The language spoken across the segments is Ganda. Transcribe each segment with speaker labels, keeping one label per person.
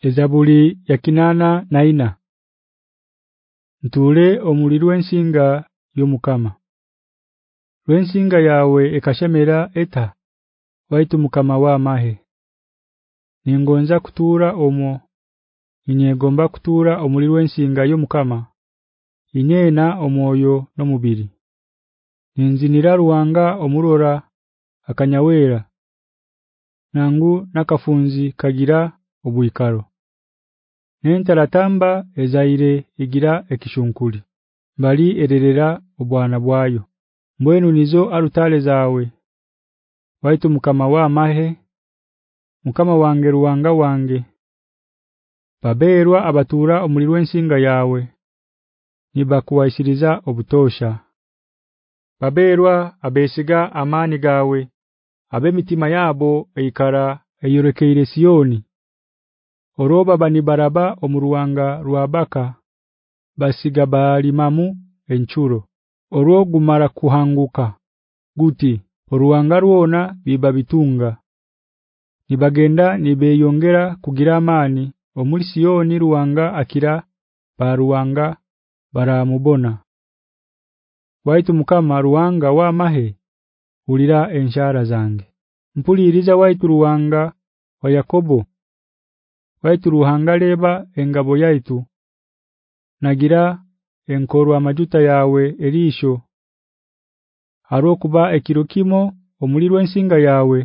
Speaker 1: Ezabuli ya kinana naina Ntule omulirwe ensinga yomukama. Lwensinga yawe ekashemera eta waitu mukama wa mahe Ningonza kutura omwo Inyegomba kutura omulirwe ensinga yomukama Inyena omwoyo nomubiri. Ninzinira ruwanga omurora akanyawera Nangu nakafunzi kagira obuikaro Nentaratamba ezaire igira ekishunkuli. Bali ererera obwana bwayo. Mbwenu nizo arutale zawe Waitu mukama wa mahe mukama wange ruwanga wange. Baberwa abatura omulirwe ensinga yawe nibakuwaisiriza obutosha. Baberwa abesiga amani gawe abemitima yabo eikara eyorekeire Sioni Oroba bani baraba omuruwanga ruabaka basiga bali mamu enchuro orogumara kuhanguka guti oruwanga ruona biba bitunga. Nibagenda nibeyongera kugira amani omuli Sioni ruwanga akira baruwanga baramubona Waitu mukama ruwanga wa mahe ulira enshara zange. Mpuliriza waitu ruwanga wa Yakobo Waitu ruhanga leba engabo yaitu. Nagira enkorwa amajuta yawe elisho Harokuba ekirokimo omulirwe ensinga yawe.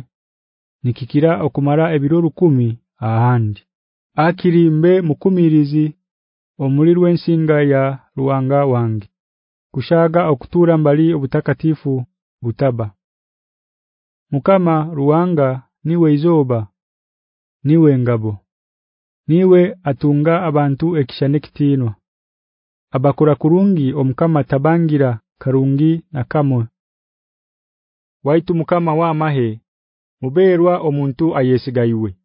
Speaker 1: Nikikira okumara ebiro 10 ahandi. Akirimbe mukumirizi omulirwe ensinga ya ruwanga wange. Kushaga okutura mbali obutakatifu butaba. Mukama ruwanga niwe izoba niwe ngabo niwe atunga abantu ekishane kitino abakura kurungi omukama tabangira karungi na kamwe. Waitu mukama wa mahe muberwa omuntu ayesigaiwe